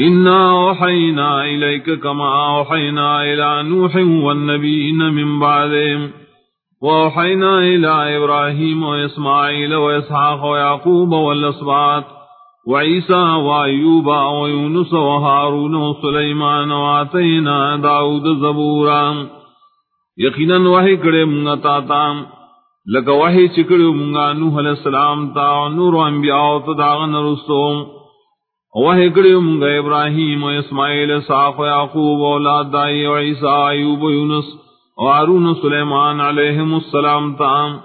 إنا أوحينا إليك كما أوحينا إلى نوح والنبيين من بعدهم وأوحينا إلى إبراهيم وإسماعيل وإسحاق ويعقوب والأسباط وعيسى وأيوب ويونس وهارون وسليمان وآتينا داود زبورا يقينا وحي كريم نتاتا لك وحي چکڑو منگا نوح علیہ السلام تا نور انبیاء تداغن رسوم وحی کڑی منگا ابراہیم و اسماعیل صاف و یعقوب و اولاد دائی و عیسیٰ، ایوب و یونس و عارون سلیمان علیہم السلام تام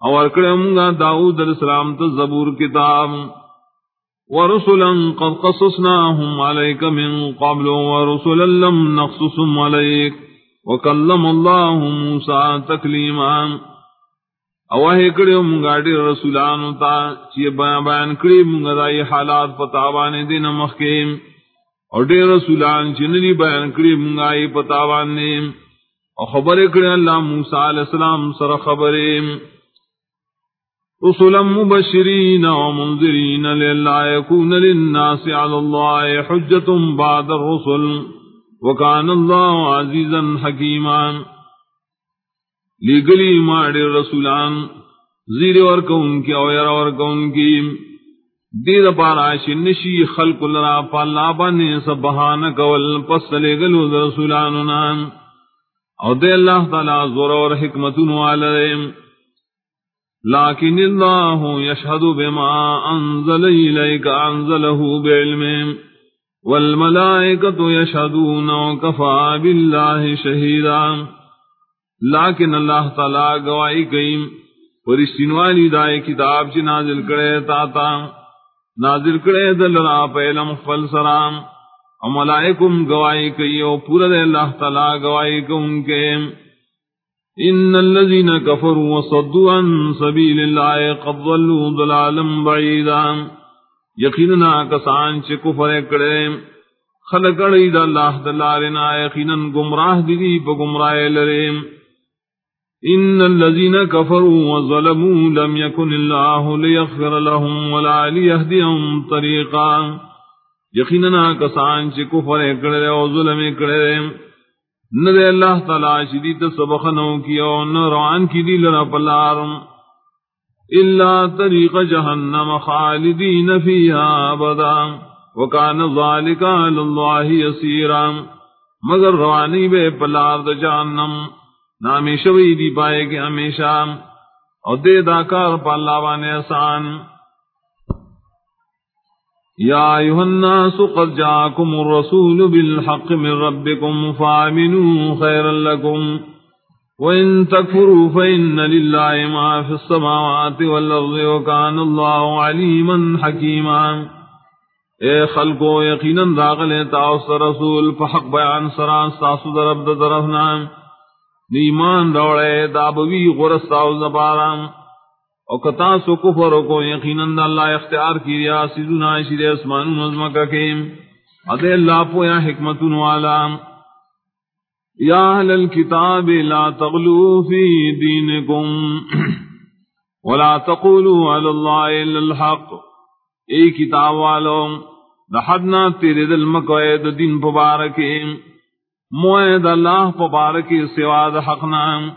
اور کڑی منگا داود علیہ السلام تا زبور کتاب ورسلا قد قصصناهم عليك من قبل ورسلا لم نقصصهم عليك وكلم الله موسى تكليما او ہے کڑے مونگا ڈیر رسولانو تا چی بیان بیان کڑی مونگا دائی حالات پتاوانے دین مخکیم اور ڈیر رسولان چننی بیان کڑی مونگا ای پتاوانے اور خبر کڑے اللہ موسیٰ علیہ السلام سر خبریم رسولا مبشرین و منذرین للہ یکون للناس علی اللہ حجت بعد الرسل وکان اللہ عزیزا حکیمان لیگلی ماڑی رسولان زیر اور کون کی اویر اور کون کی۔ دید پارا شنشی خلق لرا پالا بانے سبحان کول، پس لگلو رسولاننا او دے اللہ تعالی زور اور حکمتن والرم لیکن اللہ یشہد بما انزل الیک، انزلہ بعلم۔ والملائکت یشہدون وکفا باللہ شہیدان لیکن اللہ تعالی گواہی کئیم فرشتین والی دائے کتاب چی نازل کرے تاتا نازل کرے دل را پیلم فل سرام و ملائکم گواہی کئیو پورا دے اللہ تعالی گواہی کون کے ان الذين كفروا وصدوا عن سبيل الله قد ضلوا ضلالا بعيدا یقینا کسان چ کفر کرے خلق اڑی دا اللہ دلارنا یقینا گمراہ دی پ گمراہ لریم ان الذين كفروا وظلموا لم يكن الله ليغفر لهم ولا ليهديهم طريقا. یقینا کسان چې کفر کړي او ظلم کړي نہ دے اللہ تعالی شدید سبق نو کیو نہ روان کی دی لرا پلارم الا طریق جہنم خالدین فیها ابدا وکان ذالک علی اللہ یسیرا مگر روانی بے پلار جہنم. نہ ہمیشہ وہی دی پائے گی ہمیشہ اور دے داکار پا اللہ وانے آسان۔ یا ایوہ الناس قد جاکم الرسول بالحق من ربکم فآمنوا خیرا لکم وإن تكفروا فإن لله ما في السماوات والأرض وكان الله عليما حكيما اے خلقو یقینا داخل تاؤس رسول فحق بیان سران، ساسو درب درفنام نیمان دوڑے دابوی غرستا و زبارام او کتا سو کفر کو یقیناً اللہ اختیار کی ریا سیدنا شیر اسمان نظم کا کیم. ادے اللہ پویا حکمت والا. یا اہل الكتاب لا تغلو فی دینکم. ولا تقولوا علی اللہ الا الحق. اے کتاب والوں لحدنا تیرے دل مکوید دین پبارکیم موعد اللہ پبارکی سواد حق نام۔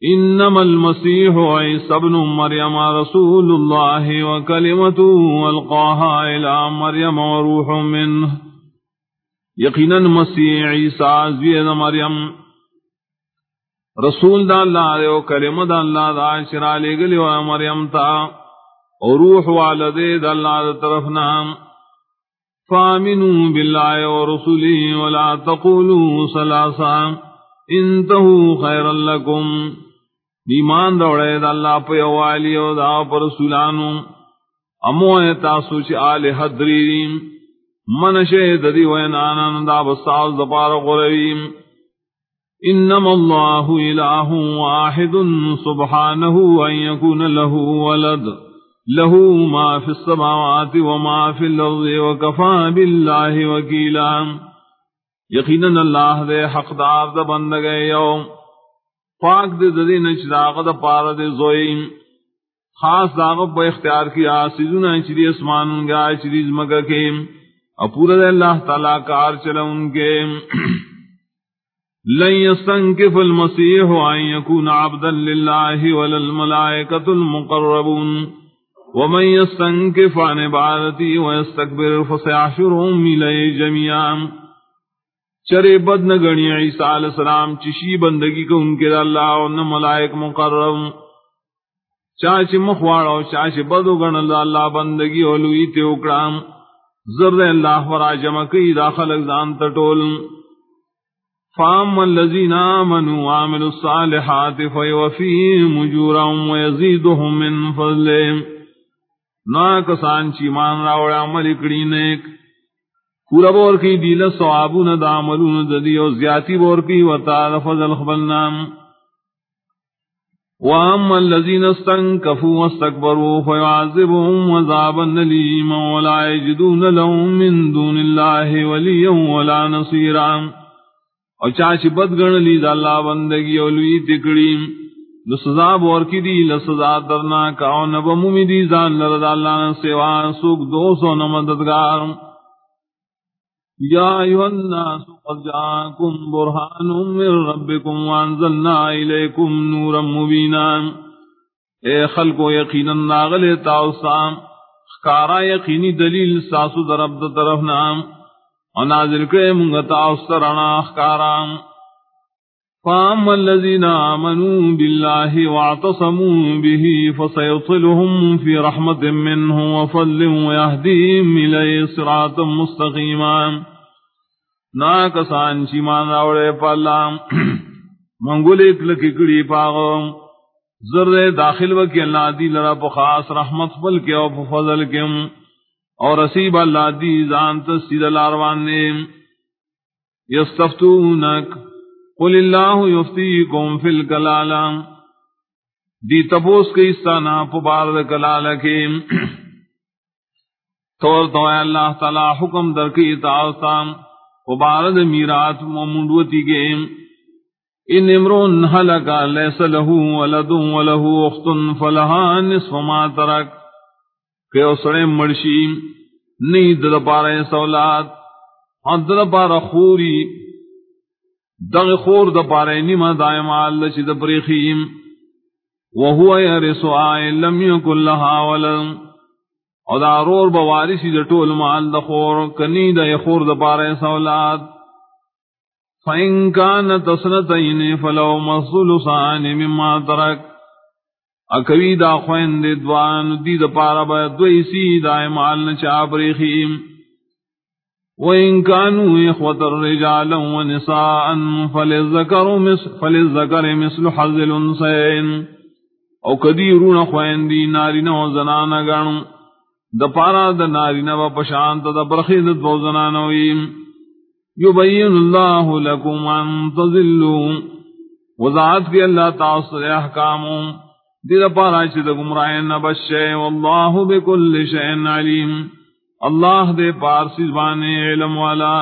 انما المسیح عیسی ابن مریم رسول اللہ وکلمته القاها الى مریم وروح منه یقینا مسیح عیسی زوید مریم۔ رسول دا اللہ دے و کلمہ دا اللہ دا شرع لے گلی و مریم تا۔ اور روح والدے دا اللہ دا طرف نام۔ فامنوا بالله ورسله ولا تقولوا ثلاثا انتهوا خيرا لكم. ایمان دوڑے دا اللہ پہ والی او دا پر رسولانو. امو تاسو چ آل حضرین من شهد دی وینانا دا بساز دپار غرویم انما الله اله واحد سبحانه ان يكون له ولد. له ما في السماوات وما في الأرض وكفى بالله وكيلا. یقینا اللہ دے حقدار دا بندگے یوم. پاک دے ددی نچداغ دا پارا دے زوئیم. خاص داغ پا اختیار کی آسیزونا چری اسمان گا چری زمگا کیم. اپور اللہ تعالی کار چلا ان کے لن يستنكف المسيح أن يكون عبدا لله ولا الملائكة المقربون. ومن يستنكف عن عبادتي ويستكبر فسيحشرهم إليه جميعا. چرے بد نہ گنی عیسیٰ علیہ السلام، چشی بندگی کو ان کے اللہ اور نہ ملائک مقرب چاچ مخواڑ اور چاچ بدو گن اللہ اللہ بندگی اولوی تے اکڑام. زرد اللہ ورا جمع کی داخل اگزان تٹول. فام الذين آمنوا وعملوا الصالحات فيوفيهم أجورهم ويزيدهم من فضله نا کسان چی مان راوڑ عمل کڑی نیک. پورا بور کی دیل سوابون دا عملون ددی و زیاتی بور کی و تعالی فضل خبلنا واما الذين استنكفوا واستكبروا فيعذبهم عذابا نليما ولا يجدون لهم من دون الله وليا ولا نصيرا اور چاچ بد گن لی دا اللہ بندگی اولوی تکڑیم. تکڑی لسزا بور کی دی، لسزا درنا کاؤ نبا ممی دی زان لرد اللہ نے سوا سوک دو سو نمددگار. یا ایوہ الناس قد جاکم برحان من ربکم وانزلنا الیکم نورا مبینا. اے خلقو یقینا ناغل تاؤسام خکارا یقینی دلیل ساسو درب در طرف نام. ونازل کرے منگتا استرانا اخکارام فاما الذين آمنوا بالله واعتصموا به فسيطلهم في رحمة منه وفضل ويهديهم إليه صراطا مستقيما ناکسان چی مان راوڑے پالام منگولے کلکی کڑی پاغو۔ زرد داخل وکی اللہ دی لرا پخاص رحمت فل کے او فضل کے۔ اور رسیب اللہ دی زان تسید الاروان نے۔ یستفتونک۔ قل اللہ یفتیکم فی الکلالا دی جی تپوس کے استانا پبارد کلالا کے طور تو اللہ تعالی حکم در کی اطاعتا پبارد میرات ممدوتی کے ان امرون حلقا لیس لہو ولدو ولہو اختن فلہا نصف ما ترک۔ کہ اسڑے مرشی۔ نہیں دل پارے سولاد۔ ہاں دل پارا خوری۔ دغ خور د پارے نیما دائم آل چی د پریخیم وہو یرس آئے لم یکن لہا ولن او دا رور بوارسی د ٹول مال د خور کنی د یخور د پارے سولاد فَإِن كَانَتْ اثْنَتَيْنِ فَلَوْ مَثْلُثَانِ مِمَّا تَرَكَ اکوی دا خوین دی دوان دی دا پارا با دوی سی دا مال نچا پریخیم وَإِن كَانُوا إِخْوَةَ الرِّجَالًا وَنِسَاءً فَلِلذَّكَرِ مِثْلُ حَظِّ الْأُنثَيَيْنِ او کدی رون خوین دی نارینا و زنانا گن دا پارا دا نارینا و پشانت دا برخید دو زنانویم یبین اللہ لکم ان تذلو. وضاعت کی اللہ تعصر احکاموں دیر پارا چی دا گمرائن نبشے. واللہ بکل شئن علیم. اللہ دے پارسی زبان علم والا